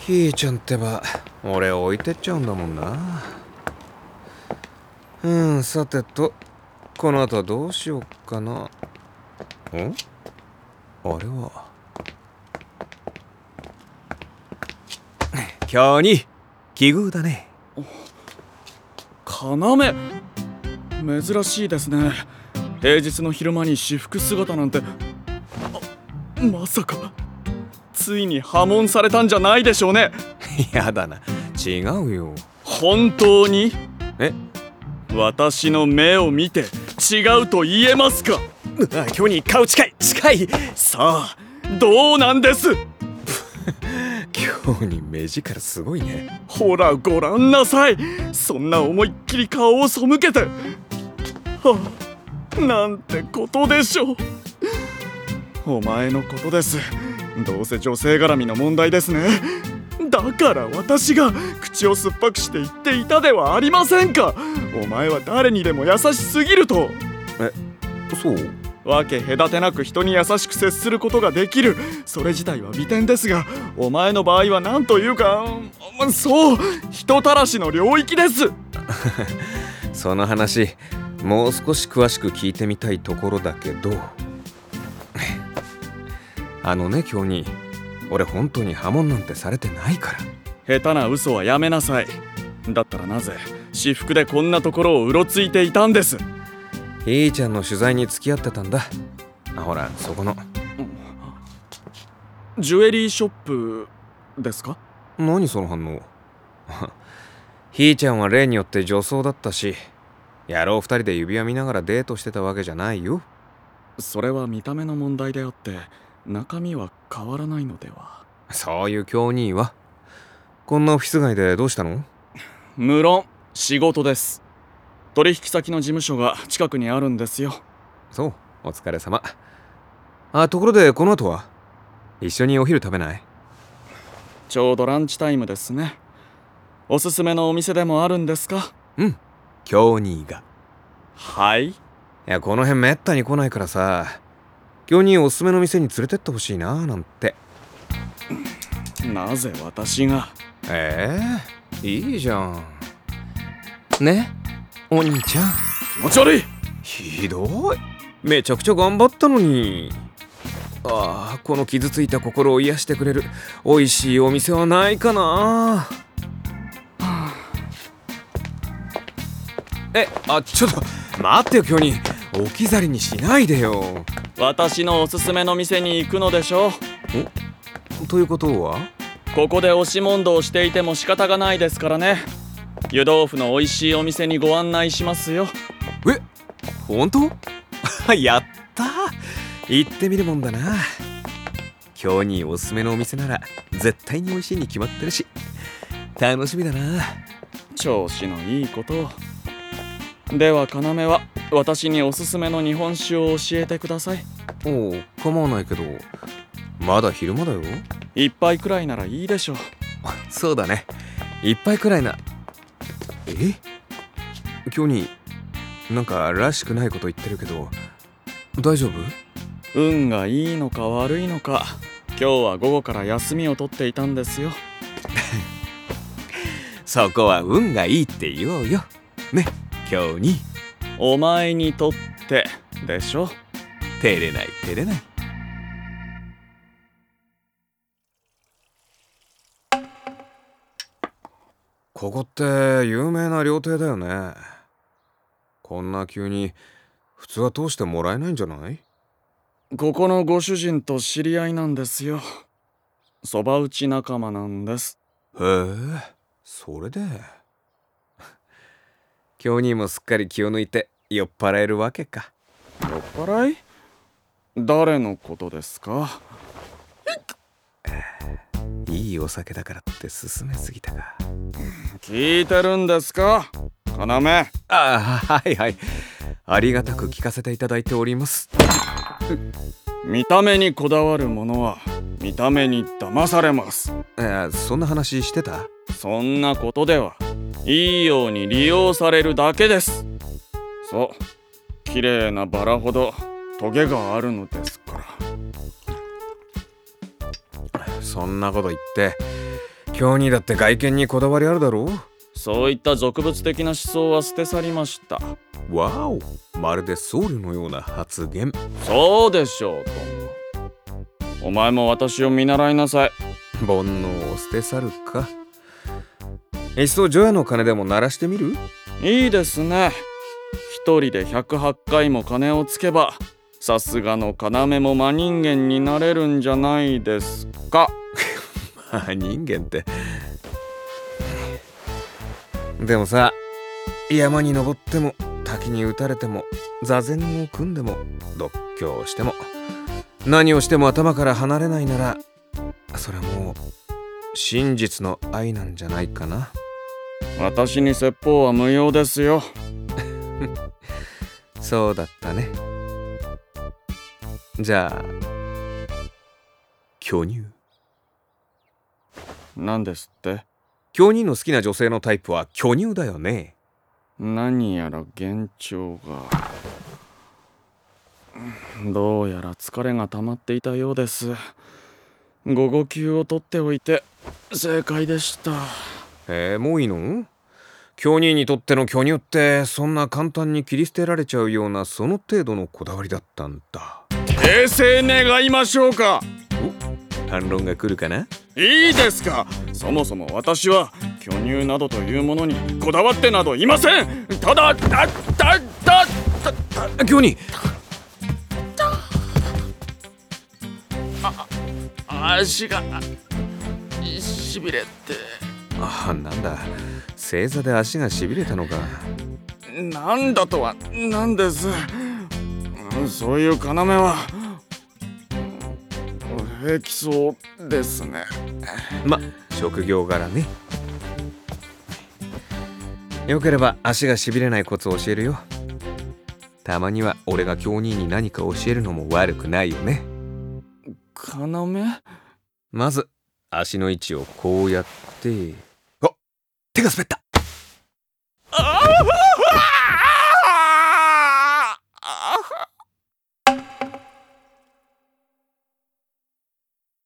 ひーちゃんってば俺置いてっちゃうんだもんな。うんさてとこの後はどうしよっかな。んあれは。今日に奇遇だね。要。珍しいですね。平日の昼間に私服姿なんて。あまさかついに破門されたんじゃないでしょうね。やだな。違うよ。本当に？え？私の目を見て違うと言えますか？今日に顔近い。近い。さあどうなんです？今日に目力すごいね。ほらごらんなさい。そんな思いっきり顔を背けて。はあなんてことでしょう。お前のことですどうせ女性絡みの問題ですね。だから私が口を酸っぱくして言っていたではありませんか。お前は誰にでも優しすぎると。えそう？わけ隔てなく人に優しく接することができる。それ自体は美点ですがお前の場合は何というかそう人たらしの領域です。その話もう少し詳しく聞いてみたいところだけどあのね今日に。俺本当に破門なんてされてないから。下手な嘘はやめなさい。だったらなぜ私服でこんなところをうろついていたんです？ひーちゃんの取材に付き合ってたんだ。あほらそこの。ジュエリーショップですか？何その反応？ひーちゃんは例によって女装だったし野郎二人で指輪見ながらデートしてたわけじゃないよ。それは見た目の問題であって中身は変わらないのでは？そういう京兄は？こんなオフィス街でどうしたの？無論仕事です。取引先の事務所が近くにあるんですよ。そうお疲れ様。あところでこの後は？一緒にお昼食べない？ちょうどランチタイムですね。おすすめのお店でもあるんですか？うん京兄が。はい。いやこの辺めったに来ないからさ京兄おすすめの店に連れてってほしいななんて。なぜ私が？ええいいじゃん。ねお兄ちゃん。気持ち悪い。ひどい。めちゃくちゃ頑張ったのに。ああこの傷ついた心を癒してくれる。美味しいお店はないかな。えあちょっと待ってよ今日に。置き去りにしないでよ私のおすすめの店に行くのでしょおということは？ここで押し問答をしていても仕方がないですからね。湯豆腐の美味しいお店にご案内しますよ。え？本当？やった行ってみるもんだな。今日におすすめのお店なら絶対に美味しいに決まってるし。楽しみだな。調子のいいことをでは要は私におすすめの日本酒を教えてください。おう構わないけどまだ昼間だよ。一杯くらいならいいでしょう。そうだね。一杯くらいな。え？今日になんからしくないこと言ってるけど大丈夫？運がいいのか悪いのか。今日は午後から休みを取っていたんですよ。そこは運がいいって言おうよ。ね。今日に。お前にとってでしょ？照れない照れない。ここって有名な料亭だよね。こんな急に普通は通してもらえないんじゃない？ここのご主人と知り合いなんですよ。そば打ち仲間なんです。へえそれで？今日にもすっかり気を抜いて酔っ払えるわけか。酔っ払い？誰のことですか？いいお酒だからって勧めすぎたか。聞いてるんですか？要。ああはいはい。ありがたく聞かせていただいております。見た目にこだわるものは見た目に騙されます。えーそんな話してた？そんなことではいいように利用されるだけです。そう。綺麗なバラほどトゲがあるのですから。そんなこと言って今日にだって外見にこだわりあるだろそういった俗物的な思想は捨て去りました。わお。まるで僧侶のような発言。そうでしょうとお前も私を見習いなさい。煩悩を捨て去るかいっそ除夜の鐘でも鳴らしてみる？いいですね。一人で108回も鐘をつけばさすがの要も真人間になれるんじゃないですか。あ人間って。でもさ山に登っても滝に打たれても座禅を組んでも独居しても何をしても頭から離れないならそれはもう真実の愛なんじゃないかな私に説法は無用ですよ。そうだったね。じゃあ巨乳。何ですって？巨乳の好きな女性のタイプは巨乳だよね。何やら幻聴が。どうやら疲れが溜まっていたようです。午後休を取っておいて正解でしたえー、もういいの？巨乳にとっての巨乳ってそんな簡単に切り捨てられちゃうようなその程度のこだわりだったんだ。訂正願いましょうか。反論が来るかな？いいですか。そもそも私は巨乳などというものにこだわってなどいません。ただたたたた巨乳足がしびれてあなんだ。正座で足がしびれたのか。なんだとはなんです。そういう要は。平気そうですね。ま職業柄ね。よければ足がしびれないコツを教えるよ。たまには俺が教人に何か教えるのも悪くないよね。要。まず足の位置をこうやってあ手が滑った。